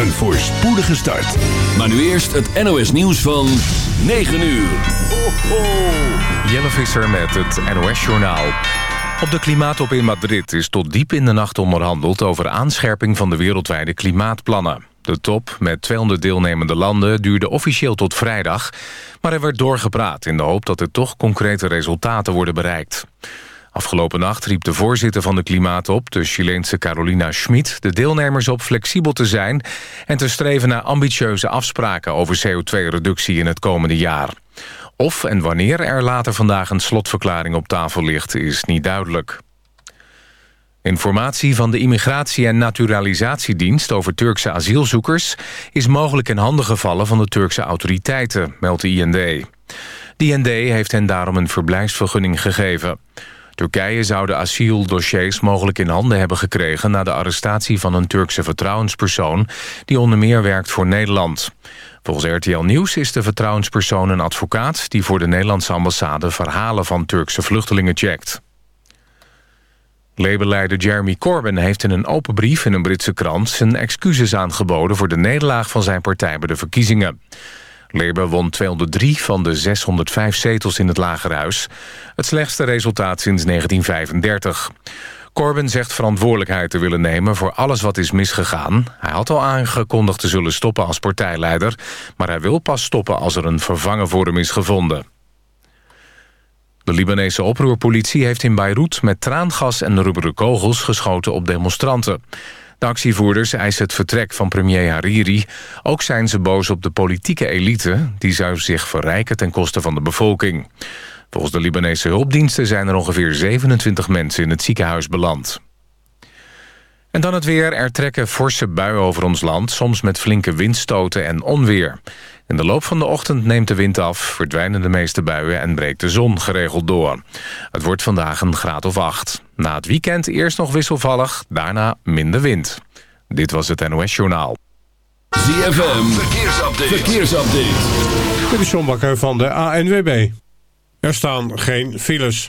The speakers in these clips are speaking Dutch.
Een voorspoedige start. Maar nu eerst het NOS nieuws van 9 uur. Ho, ho. Jelle Visser met het NOS-journaal. Op de klimaattop in Madrid is tot diep in de nacht onderhandeld... over aanscherping van de wereldwijde klimaatplannen. De top met 200 deelnemende landen duurde officieel tot vrijdag... maar er werd doorgepraat in de hoop dat er toch concrete resultaten worden bereikt. Afgelopen nacht riep de voorzitter van de Klimaatop, de Chileense Carolina Schmid... de deelnemers op flexibel te zijn en te streven naar ambitieuze afspraken... over CO2-reductie in het komende jaar. Of en wanneer er later vandaag een slotverklaring op tafel ligt, is niet duidelijk. Informatie van de Immigratie- en Naturalisatiedienst over Turkse asielzoekers... is mogelijk in handen gevallen van de Turkse autoriteiten, meldt de IND. De IND heeft hen daarom een verblijfsvergunning gegeven. Turkije zou de asieldossiers mogelijk in handen hebben gekregen... na de arrestatie van een Turkse vertrouwenspersoon... die onder meer werkt voor Nederland. Volgens RTL Nieuws is de vertrouwenspersoon een advocaat... die voor de Nederlandse ambassade verhalen van Turkse vluchtelingen checkt. Labour-leider Jeremy Corbyn heeft in een open brief in een Britse krant... zijn excuses aangeboden voor de nederlaag van zijn partij bij de verkiezingen. Labour won 203 van de 605 zetels in het Lagerhuis. Het slechtste resultaat sinds 1935. Corbyn zegt verantwoordelijkheid te willen nemen voor alles wat is misgegaan. Hij had al aangekondigd te zullen stoppen als partijleider... maar hij wil pas stoppen als er een vervanger voor hem is gevonden. De Libanese oproerpolitie heeft in Beirut met traangas en rubberen kogels geschoten op demonstranten. De actievoerders eisen het vertrek van premier Hariri. Ook zijn ze boos op de politieke elite... die zou zich verrijken ten koste van de bevolking. Volgens de Libanese hulpdiensten zijn er ongeveer 27 mensen in het ziekenhuis beland. En dan het weer. Er trekken forse buien over ons land, soms met flinke windstoten en onweer. In de loop van de ochtend neemt de wind af, verdwijnen de meeste buien en breekt de zon geregeld door. Het wordt vandaag een graad of acht. Na het weekend eerst nog wisselvallig, daarna minder wind. Dit was het NOS Journaal. ZFM, verkeersupdate. verkeersupdate. Dit is John Bakker van de ANWB. Er staan geen files.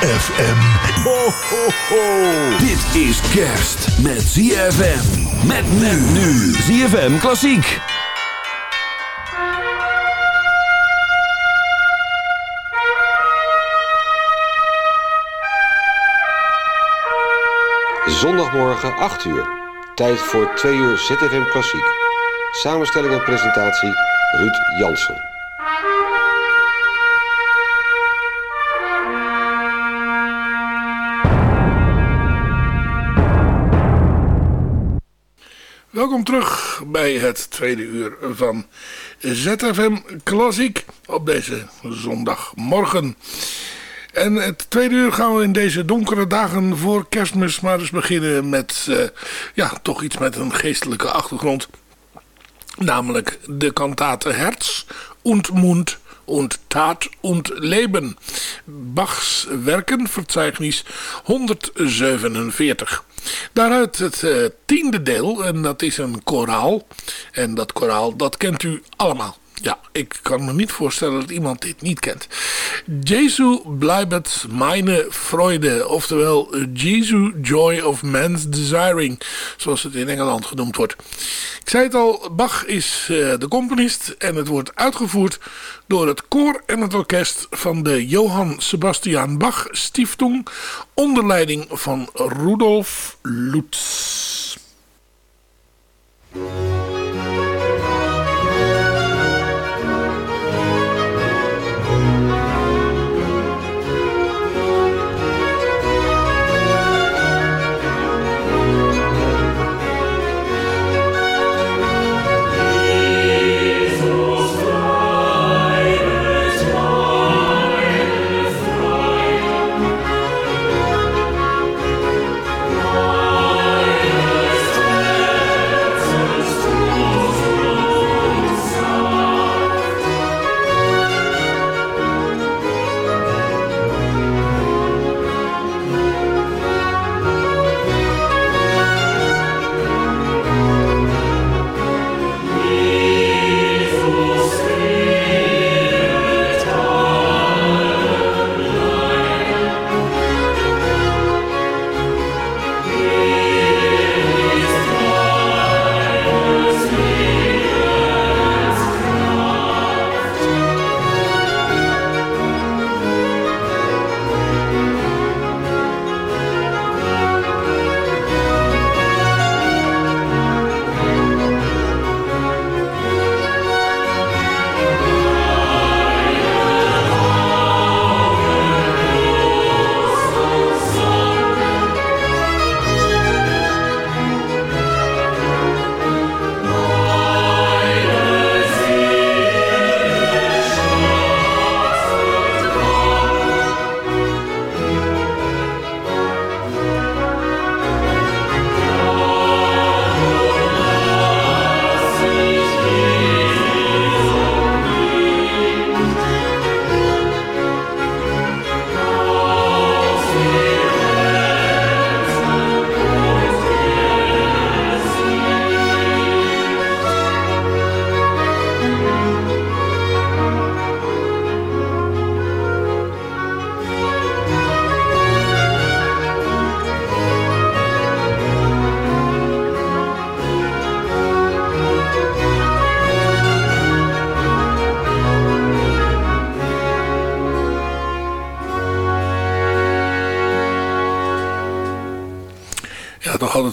ZFM. Ho, ho, ho. Dit is kerst met ZFM. Met men nu. ZFM Klassiek. Zondagmorgen 8 uur. Tijd voor 2 uur ZFM Klassiek. Samenstelling en presentatie Ruud Jansen. Welkom terug bij het tweede uur van ZFM Klassiek op deze zondagmorgen. En het tweede uur gaan we in deze donkere dagen voor kerstmis maar eens beginnen met uh, ja, toch iets met een geestelijke achtergrond. Namelijk de kantate Herz und Mund und Tat und Leben. Bachs Werkenverzeichnis 147. Daaruit het uh, tiende deel en dat is een koraal. En dat koraal dat kent u allemaal. Ja, ik kan me niet voorstellen dat iemand dit niet kent. Jesu blijft meine Freude. Oftewel, Jesu Joy of Man's Desiring. Zoals het in Engeland genoemd wordt. Ik zei het al, Bach is uh, de componist. En het wordt uitgevoerd door het koor en het orkest van de Johann Sebastian Bach Stiftung. Onder leiding van Rudolf Lutz.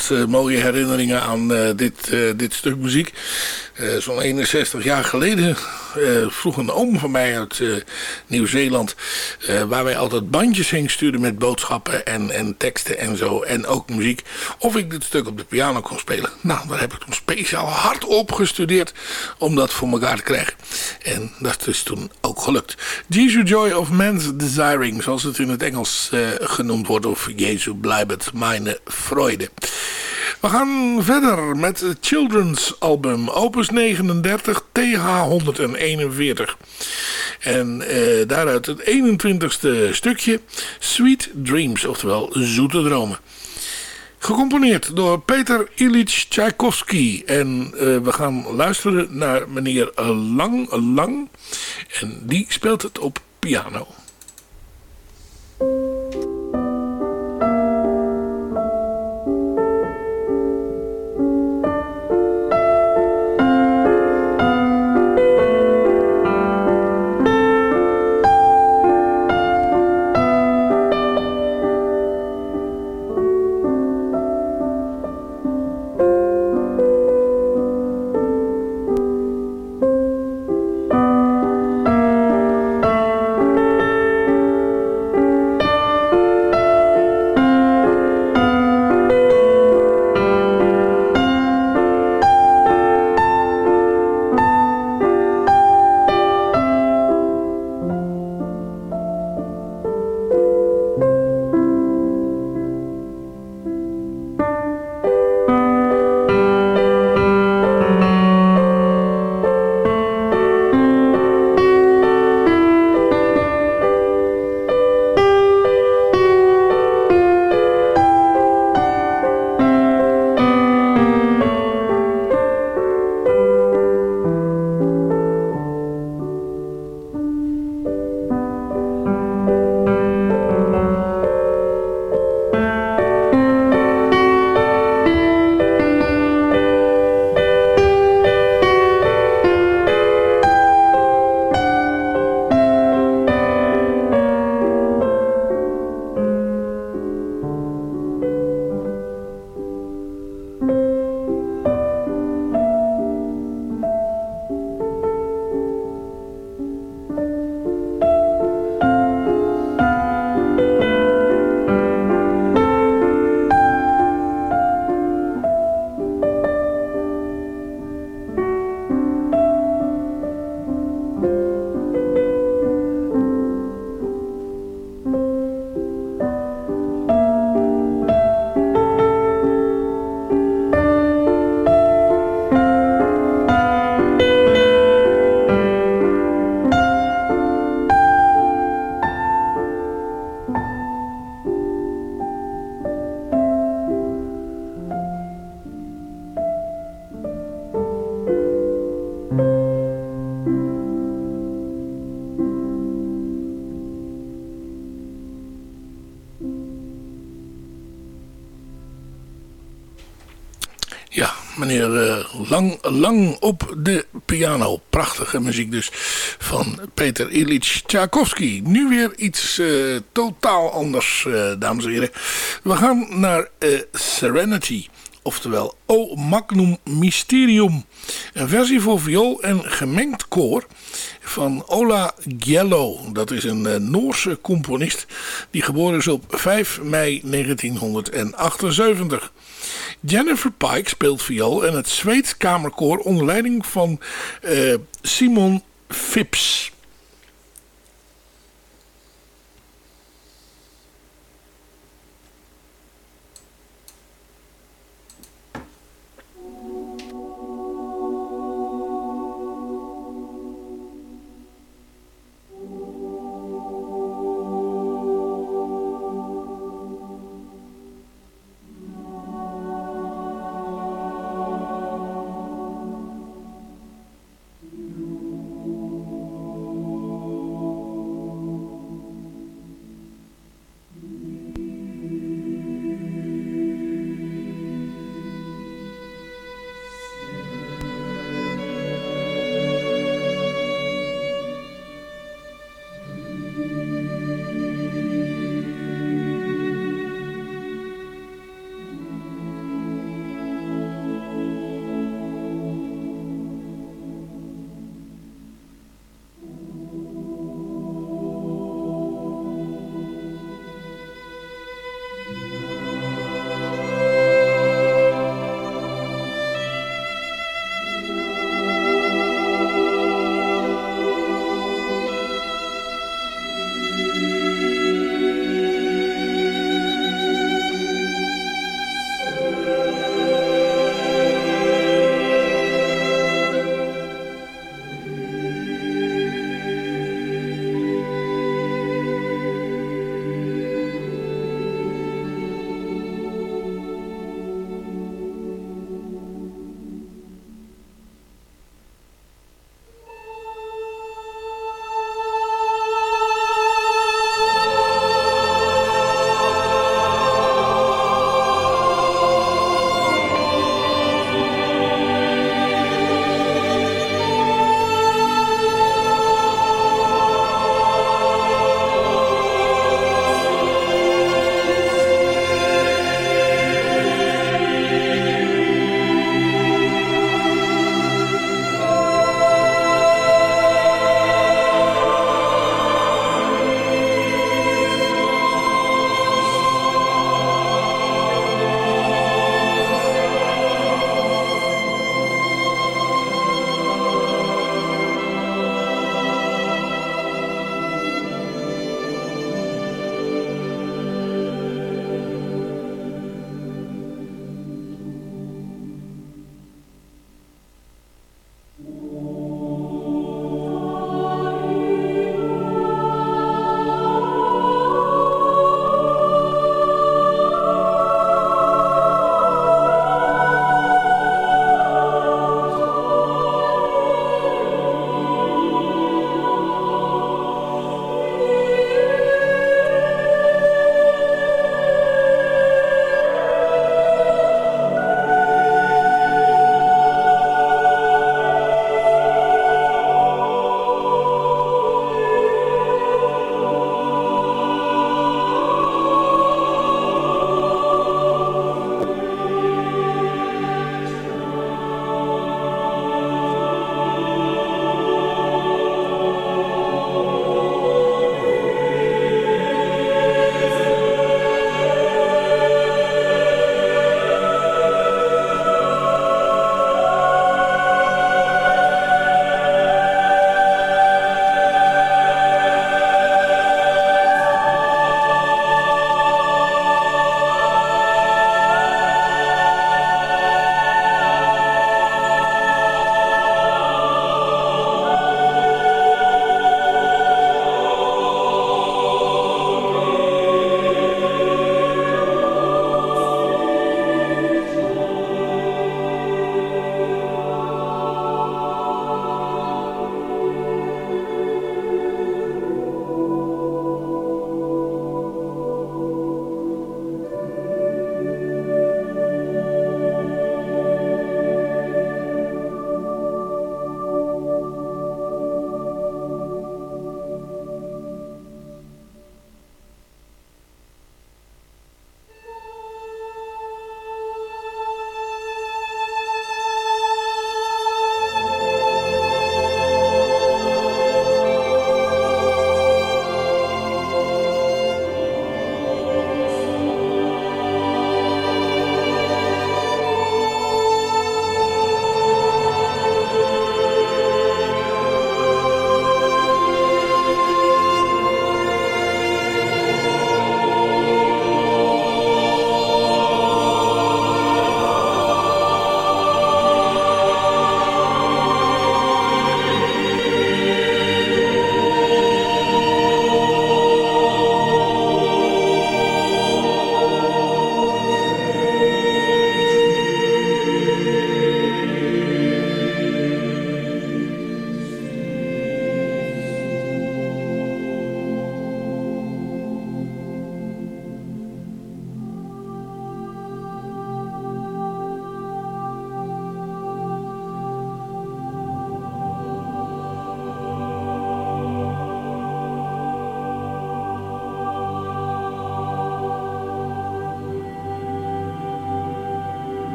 Altijd mooie herinneringen aan dit, dit stuk muziek. Zo'n 61 jaar geleden vroeg een oom van mij uit Nieuw-Zeeland... waar wij altijd bandjes heen stuurden met boodschappen en, en teksten en zo. En ook muziek. Of ik dit stuk op de piano kon spelen. Nou, daar heb ik toen speciaal hard op gestudeerd om dat voor elkaar te krijgen. En dat is toen ook gelukt. Jesu Joy of Man's Desiring, zoals het in het Engels uh, genoemd wordt. Of Jesu blijft meine Freude. We gaan verder met het Children's Album, opus 39, TH 141. En uh, daaruit het 21ste stukje, Sweet Dreams, oftewel Zoete Dromen. Gecomponeerd door Peter Ilyich Tchaikovsky. En uh, we gaan luisteren naar meneer Lang Lang. En die speelt het op piano. Lang, op de piano. Prachtige muziek dus van Peter Ilyich Tchaikovsky. Nu weer iets uh, totaal anders, uh, dames en heren. We gaan naar Serenity, oftewel O Magnum Mysterium. Een versie voor viool en gemengd koor van Ola Giello. Dat is een Noorse componist die geboren is op 5 mei 1978. Jennifer Pike speelt viool en het Zweeds Kamerkoor onder leiding van uh, Simon Phipps.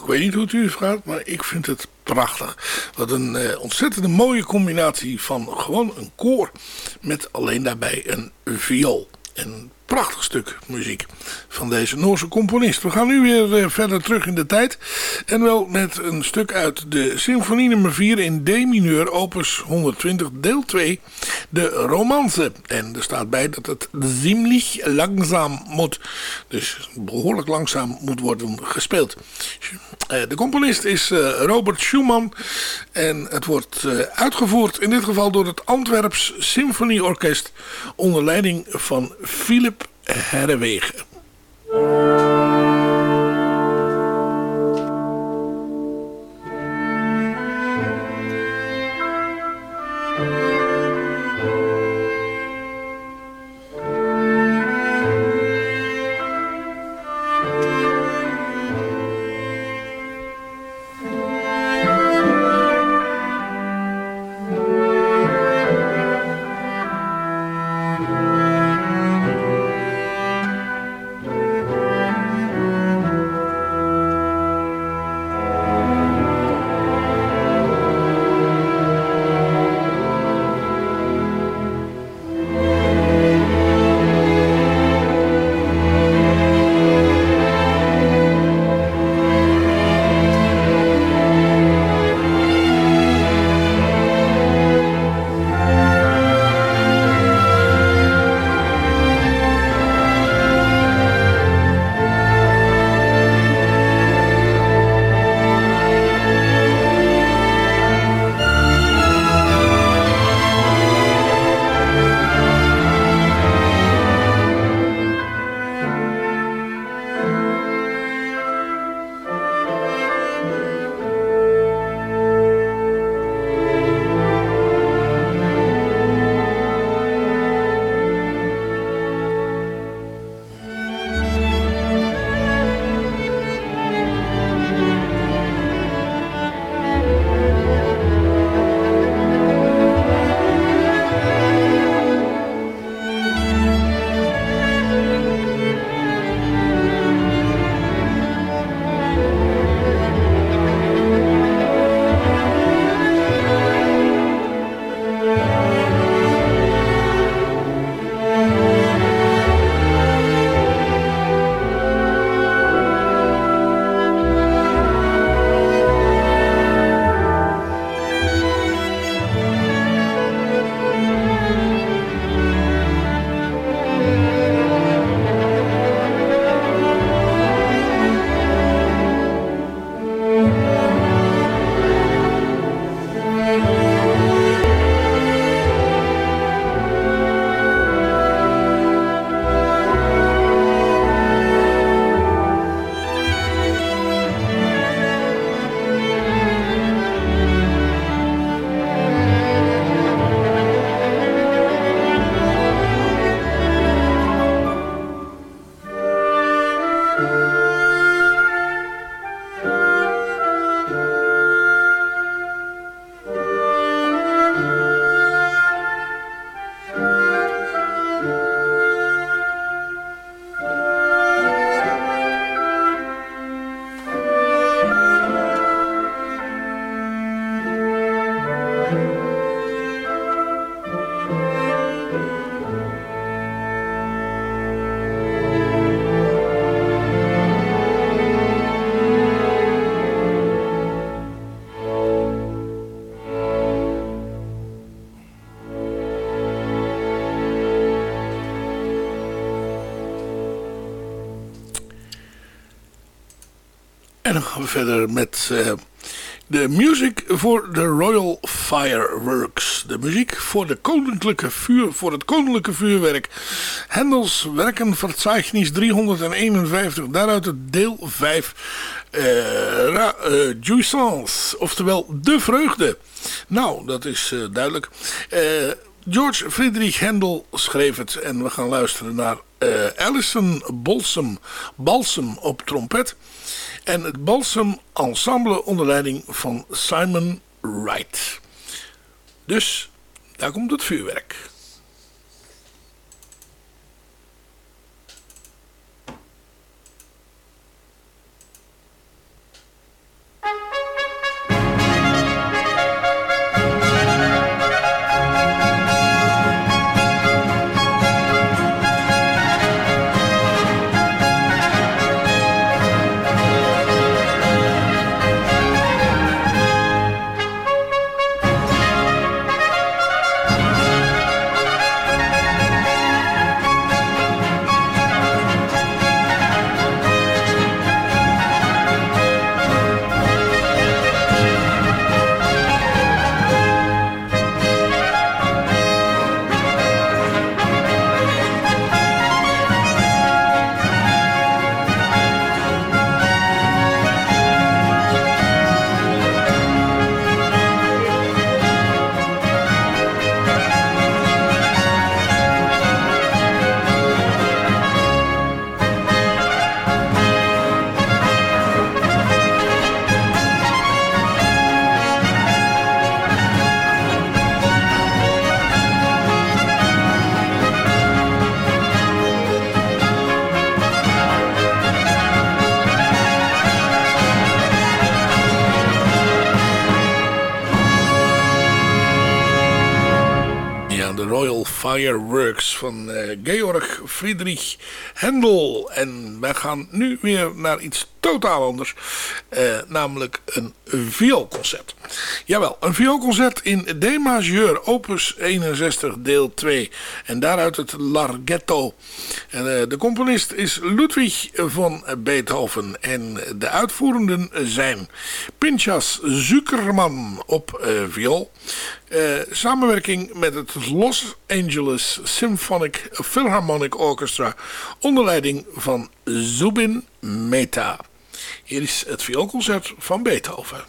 Ik weet niet hoe het u gaat, maar ik vind het prachtig. Wat een uh, ontzettende mooie combinatie van gewoon een koor met alleen daarbij een viool. En prachtig stuk muziek van deze Noorse componist. We gaan nu weer uh, verder terug in de tijd. En wel met een stuk uit de symfonie nummer 4 in D mineur, opus 120, deel 2, de romance. En er staat bij dat het ziemlich langzaam moet. Dus behoorlijk langzaam moet worden gespeeld. Uh, de componist is uh, Robert Schumann. En het wordt uitgevoerd in dit geval door het Antwerps Symfonieorkest onder leiding van Philip Herrewegen. Gaan we verder met uh, de music voor de Royal Fireworks. De muziek voor, de koninklijke vuur, voor het koninklijke vuurwerk. Hendels Werkenverzeichnis 351, daaruit het deel 5. Uh, uh, Jouissance, oftewel de vreugde. Nou, dat is uh, duidelijk. George Friedrich Handel schreef het en we gaan luisteren naar Alison Balsam, Balsam op trompet. En het Balsam Ensemble onder leiding van Simon Wright. Dus daar komt het vuurwerk. Fireworks van uh, Georg Friedrich Händel. En wij gaan nu weer naar iets totaal anders. Uh, namelijk een vioolconcert. Jawel, een vioolconcert in D majeur opus 61 deel 2. En daaruit het Larghetto. En, uh, de componist is Ludwig van Beethoven. En de uitvoerenden zijn Pinchas Zuckerman op uh, viool. samenwerking met het Los Angeles Symphonic Philharmonic Orchestra. Onder leiding van Zubin Mehta. Is het vioolconcert van Beethoven.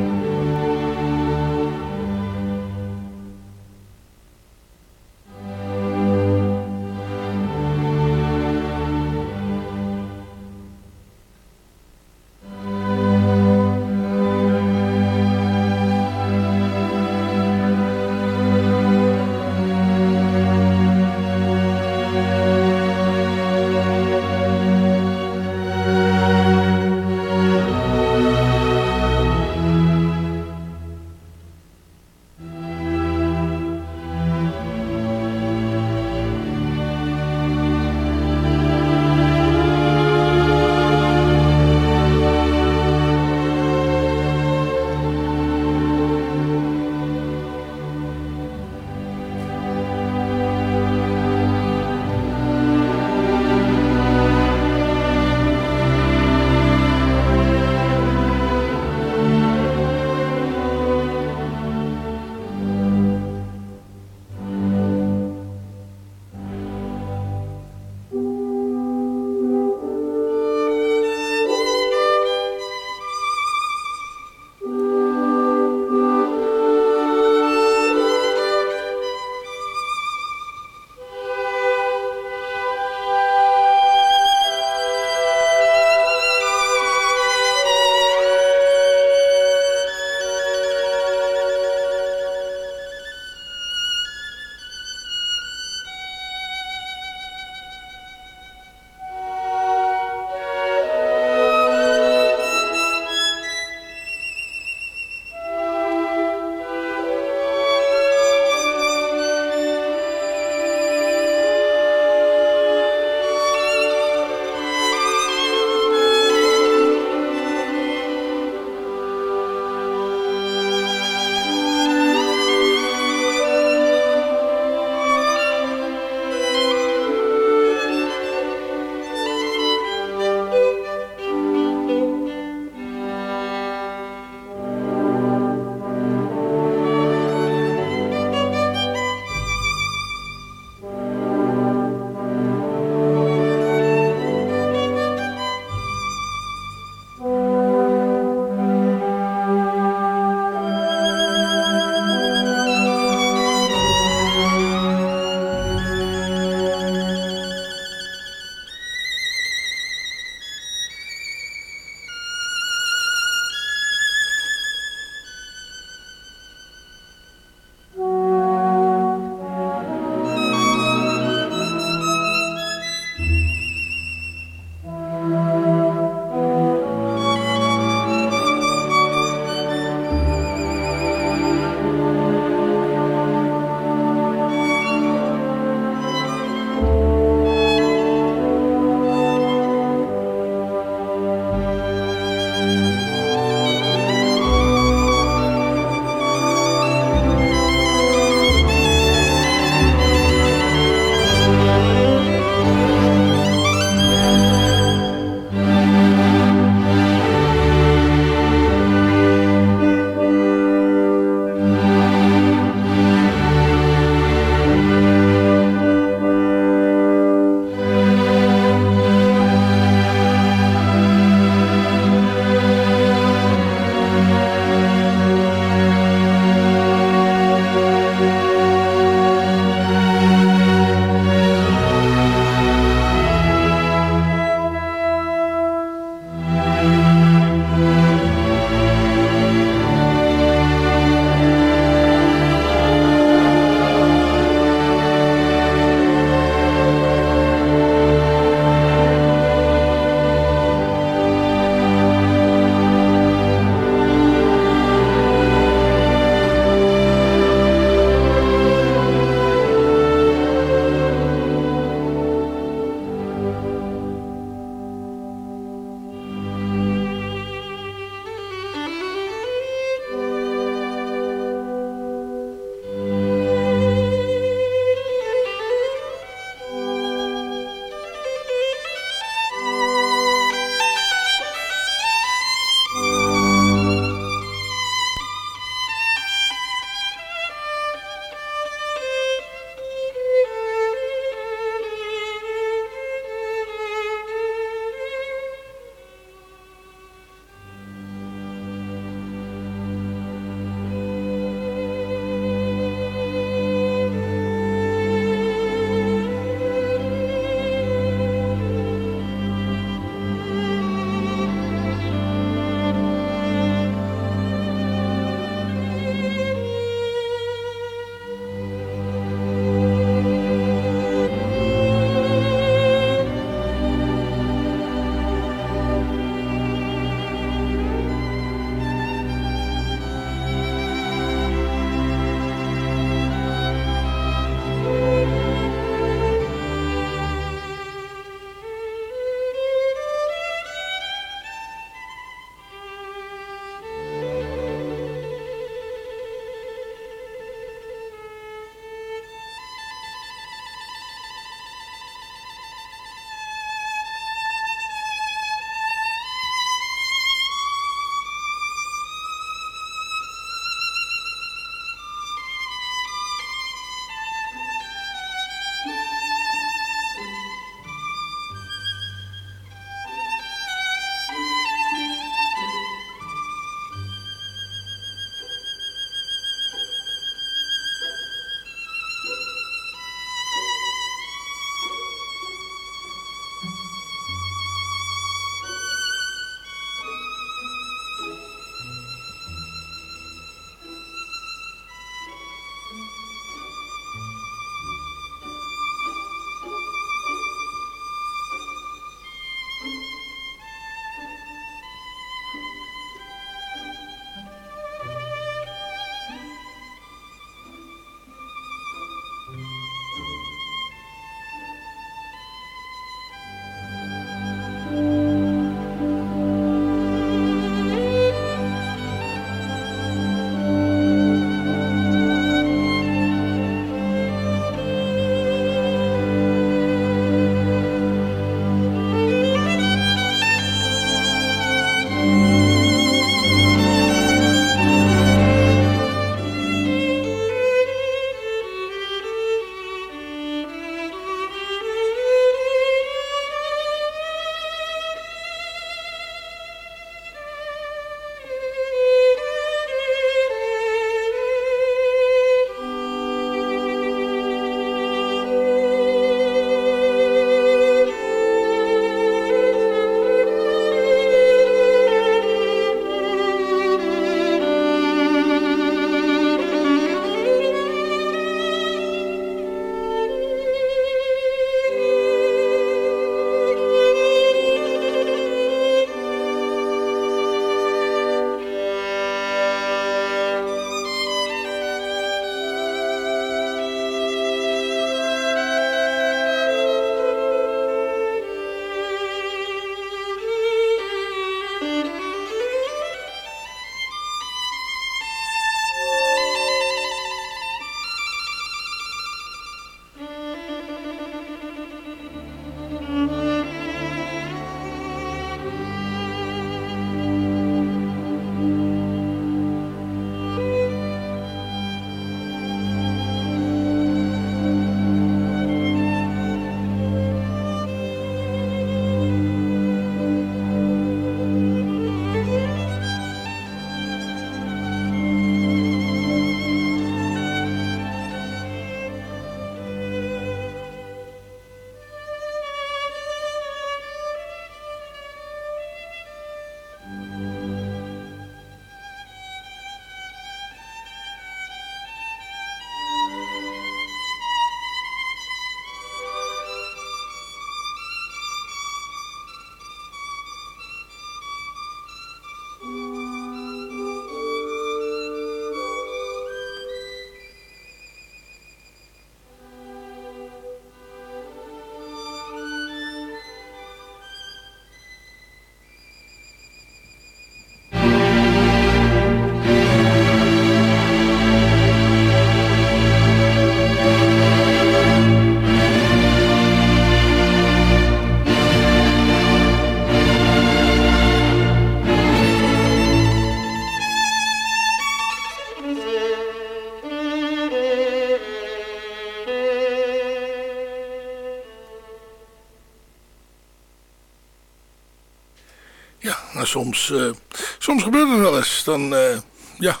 Soms, uh, soms gebeurt het wel eens. Dan, uh, ja,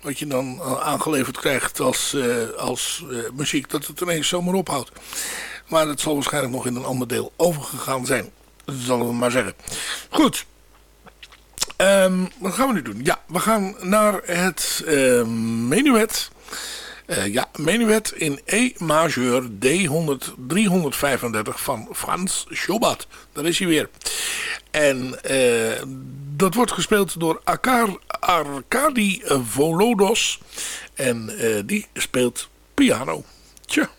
wat je dan aangeleverd krijgt als, uh, als muziek, dat het ineens zomaar ophoudt. Maar dat zal waarschijnlijk nog in een ander deel overgegaan zijn. Dat zullen we maar zeggen. Goed. Um, wat gaan we nu doen? Ja, we gaan naar het menuet uh, ja, menuet in E majeur D100, 335 van Frans Schubert. Daar is hij weer. En uh, dat wordt gespeeld door Akar Arkadi Volodos. En uh, die speelt piano. Tja.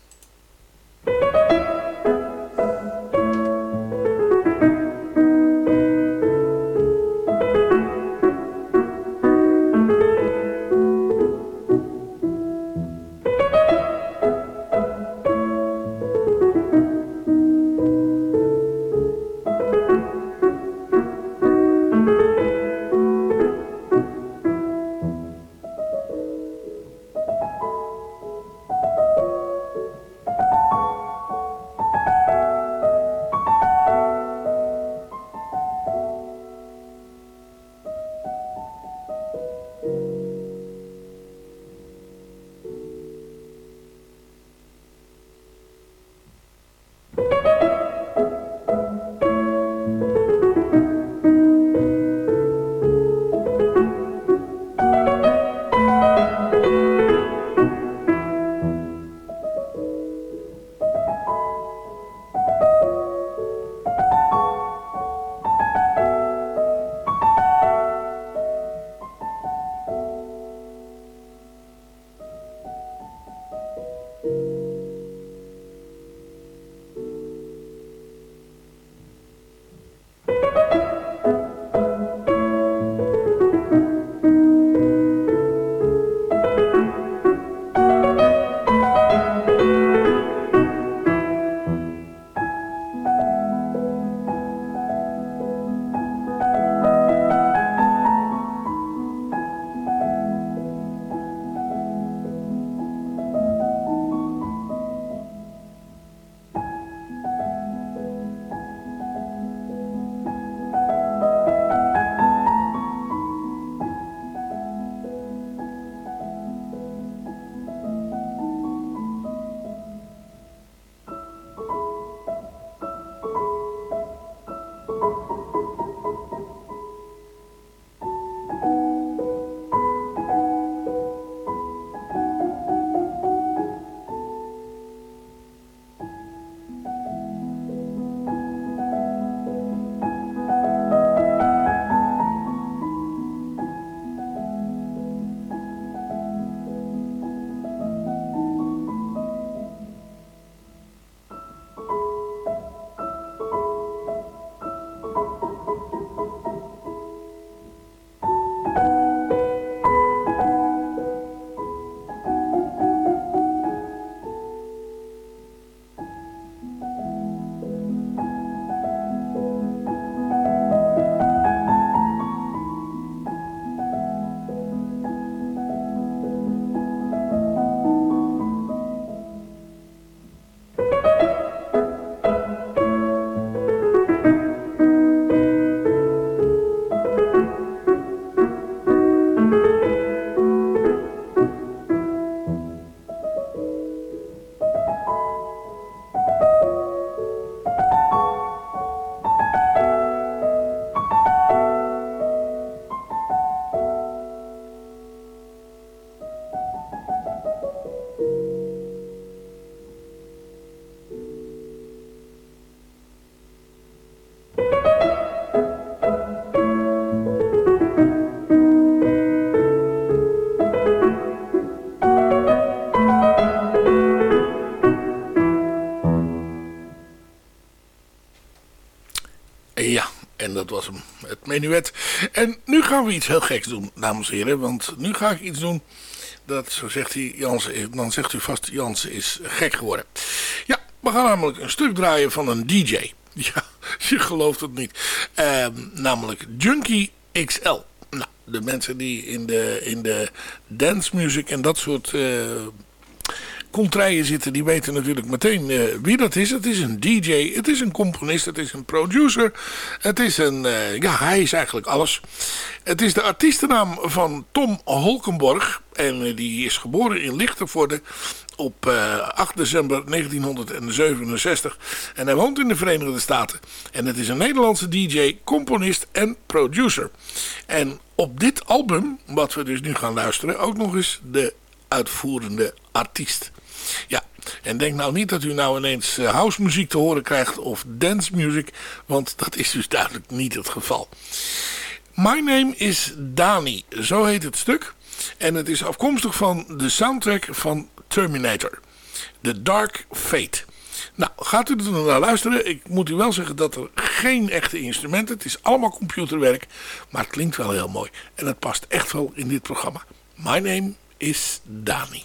Dat was hem, het menuet. En nu gaan we iets heel geks doen, dames en heren. Want nu ga ik iets doen, dat, zo zegt hij, Jansen, dan zegt u vast, Jansen is gek geworden. Ja, we gaan namelijk een stuk draaien van een DJ. Ja, je gelooft het niet. Uh, namelijk Junkie XL. Nou, de mensen die in de, in de dance music en dat soort... Uh, contraien zitten, die weten natuurlijk meteen uh, wie dat is. Het is een DJ, het is een componist, het is een producer. Het is een, uh, ja, hij is eigenlijk alles. Het is de artiestennaam van Tom Holkenborg. En uh, die is geboren in Lichtenvoorde op 8 december 1967. En hij woont in de Verenigde Staten. En het is een Nederlandse DJ, componist en producer. En op dit album, wat we dus nu gaan luisteren, ook nog eens de uitvoerende artiest. Ja, en denk nou niet dat u nou ineens uh, house muziek te horen krijgt of dance music, want dat is dus duidelijk niet het geval. My Name is Dani, zo heet het stuk. En het is afkomstig van de soundtrack van Terminator. The Dark Fate. Nou, gaat u er naar luisteren. Ik moet u wel zeggen dat er geen echte instrumenten. Het is allemaal computerwerk. Maar het klinkt wel heel mooi. En het past echt wel in dit programma. My name is Dani.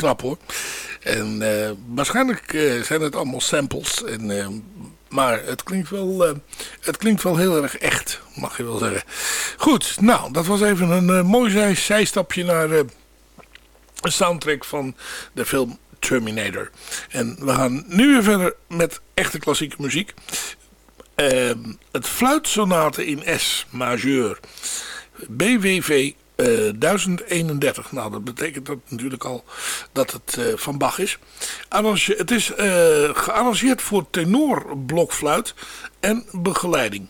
Knap hoor. En uh, waarschijnlijk uh, zijn het allemaal samples. En, uh, maar het klinkt, wel, het klinkt wel heel erg echt, mag je wel zeggen. Goed, nou, dat was even een mooi zijstapje naar een soundtrack van de film Terminator. En we gaan nu weer verder met echte klassieke muziek. het fluitsonate in S majeur BWV 1031. Nou, dat betekent dat natuurlijk al dat het van Bach is. het is gearrangeerd voor tenorblokfluit en begeleiding.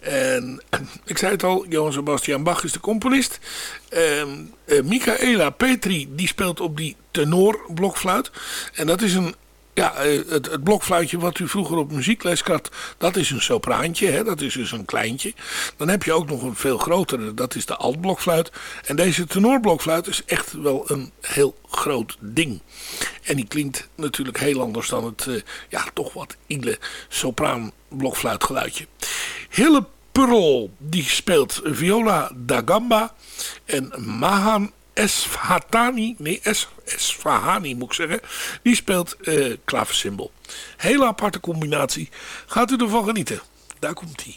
En ik zei het al, Johan Sebastian Bach is de componist. Uh, Michaela Petri die speelt op die tenorblokfluit. En dat is een ja, eh, het, het, blokfluitje wat u vroeger op muziekles had, dat is een sopraantje, hè, dat is dus een kleintje. Dan heb je ook nog een veel grotere, dat is de altblokfluit. En deze tenorblokfluit is echt wel een heel groot ding. En die klinkt natuurlijk heel anders dan het, uh, ja, toch wat ile sopraanblokfluitgeluidje. Hille Pearl, die speelt viola da gamba. En Mahan Esfatani, nee es, Esfahani moet ik zeggen, die speelt uh, klaversymbol. Hele aparte combinatie. Gaat u ervan genieten. Daar komt hij.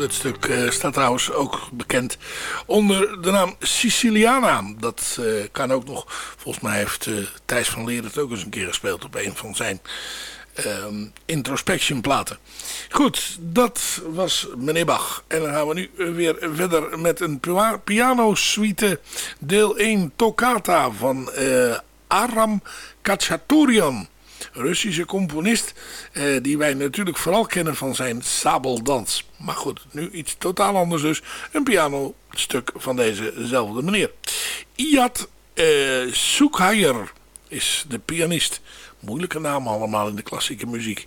Het stuk uh, staat trouwens ook bekend onder de naam Siciliana. Dat uh, kan ook nog, volgens mij heeft uh, Thijs van Leer het ook eens een keer gespeeld op een van zijn ehm, introspection platen. Goed, dat was meneer Bach. En dan gaan we nu weer verder met een piano suite deel 1 Toccata van Aram Kachaturian. Russische componist. Eh, die wij natuurlijk vooral kennen van zijn sabeldans. Maar goed, nu iets totaal anders dus. Een pianostuk van dezezelfde meneer. Iyad eh, is de pianist. Moeilijke naam allemaal in de klassieke muziek.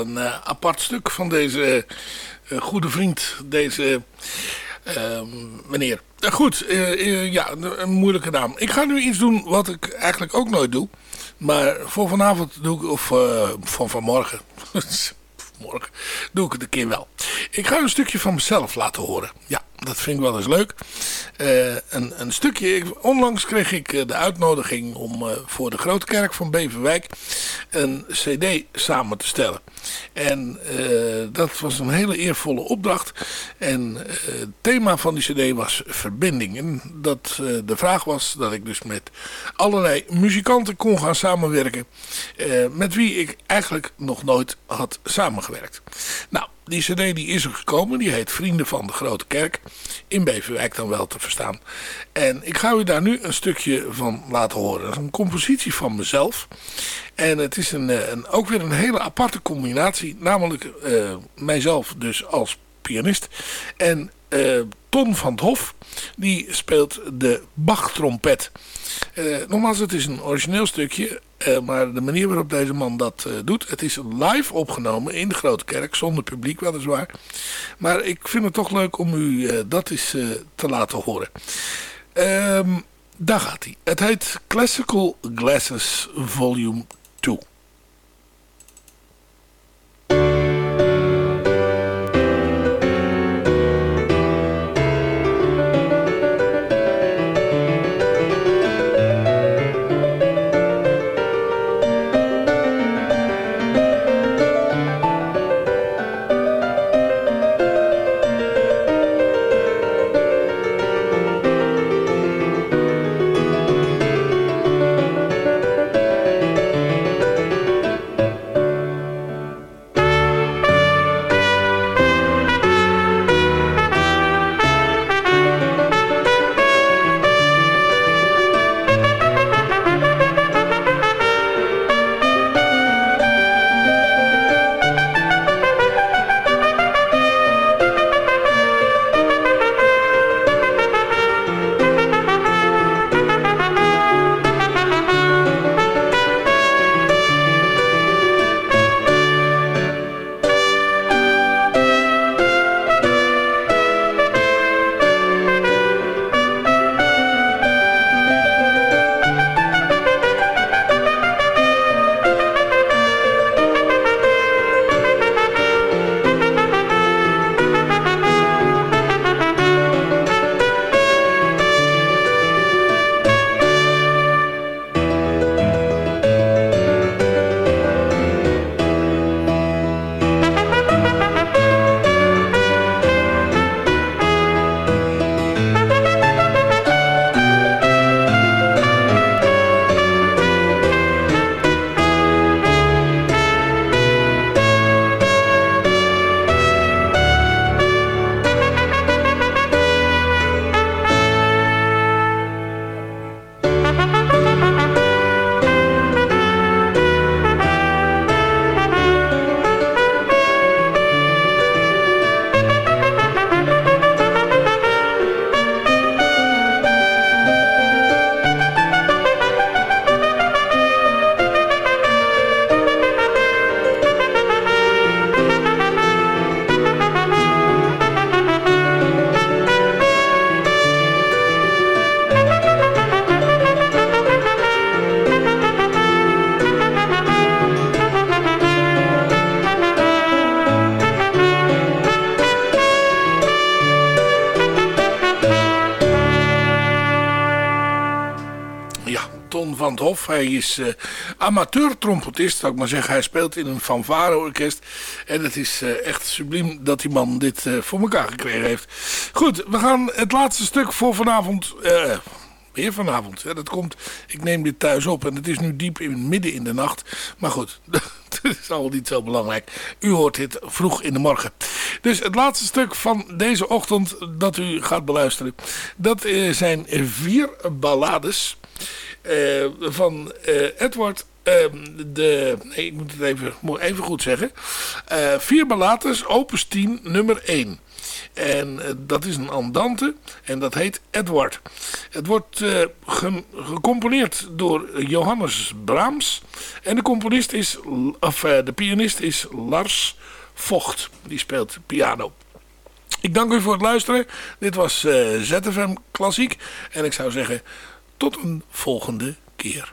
Een uh, apart stuk van deze uh, goede vriend, deze uh, meneer. goed, ja, een moeilijke naam. Ik ga nu iets doen wat ik eigenlijk ook nooit doe. Maar voor vanavond doe ik, of van vanmorgen, morgen, doe ik het een keer wel. Ik ga een stukje van mezelf laten horen. Ja, dat vind ik wel eens leuk. Een, een, stukje, onlangs kreeg ik eh, de uitnodiging om voor de Grote Kerk van Beverwijk een cd samen te stellen. En uh, dat was een hele eervolle opdracht. En het thema van die cd was verbinding. En dat de vraag was dat ik dus met allerlei muzikanten kon gaan samenwerken. met wie ik eigenlijk nog nooit had samengewerkt. Nou, die cd die is er gekomen. Die heet Vrienden van de Grote Kerk. In Beverwijk dan wel te verstaan. En ik ga u daar nu een stukje van laten horen. Dat is een compositie van mezelf. En het is een, eh, een ook weer een hele aparte combinatie. Namelijk uh, mijzelf dus als pianist. En uh, Ton van het Hof. Die speelt de Bach-trompet. Uh, nogmaals, het is een origineel stukje. Uh, maar de manier waarop deze man dat doet. Het is live opgenomen in de Grote Kerk. Zonder publiek weliswaar. Maar ik vind het toch leuk om u dat eens te laten horen. Um, daar gaat hij. Het heet Classical Glasses Volume 2. Hij is uh, amateur-trompetist, zou ik maar zeggen. Hij speelt in een fanfare-orkest. En het is uh, echt subliem dat die man dit uh, voor elkaar gekregen heeft. Goed, we gaan het laatste stuk voor vanavond... Weer vanavond. Dat komt, ik neem dit thuis op en het is nu diep in midden in de nacht. Maar goed, dat is al niet zo belangrijk. U hoort dit vroeg in de morgen. Dus het laatste stuk van deze ochtend dat u gaat beluisteren. Dat zijn vier ballades. Uh, van uh, Edward ehm, de, nee, ik moet het even, moet even goed zeggen. Uh, vier ballates, opus 10, nummer 1. En eh, dat is een andante en dat heet Edward. Het wordt eh, ge- gecomponeerd door Johannes Brahms. En de componist is, of eh, de pianist is Lars Vocht. Die speelt piano. Ik dank u voor het luisteren. Dit was eh, ZFM Klassiek. En ik zou zeggen, tot een volgende keer.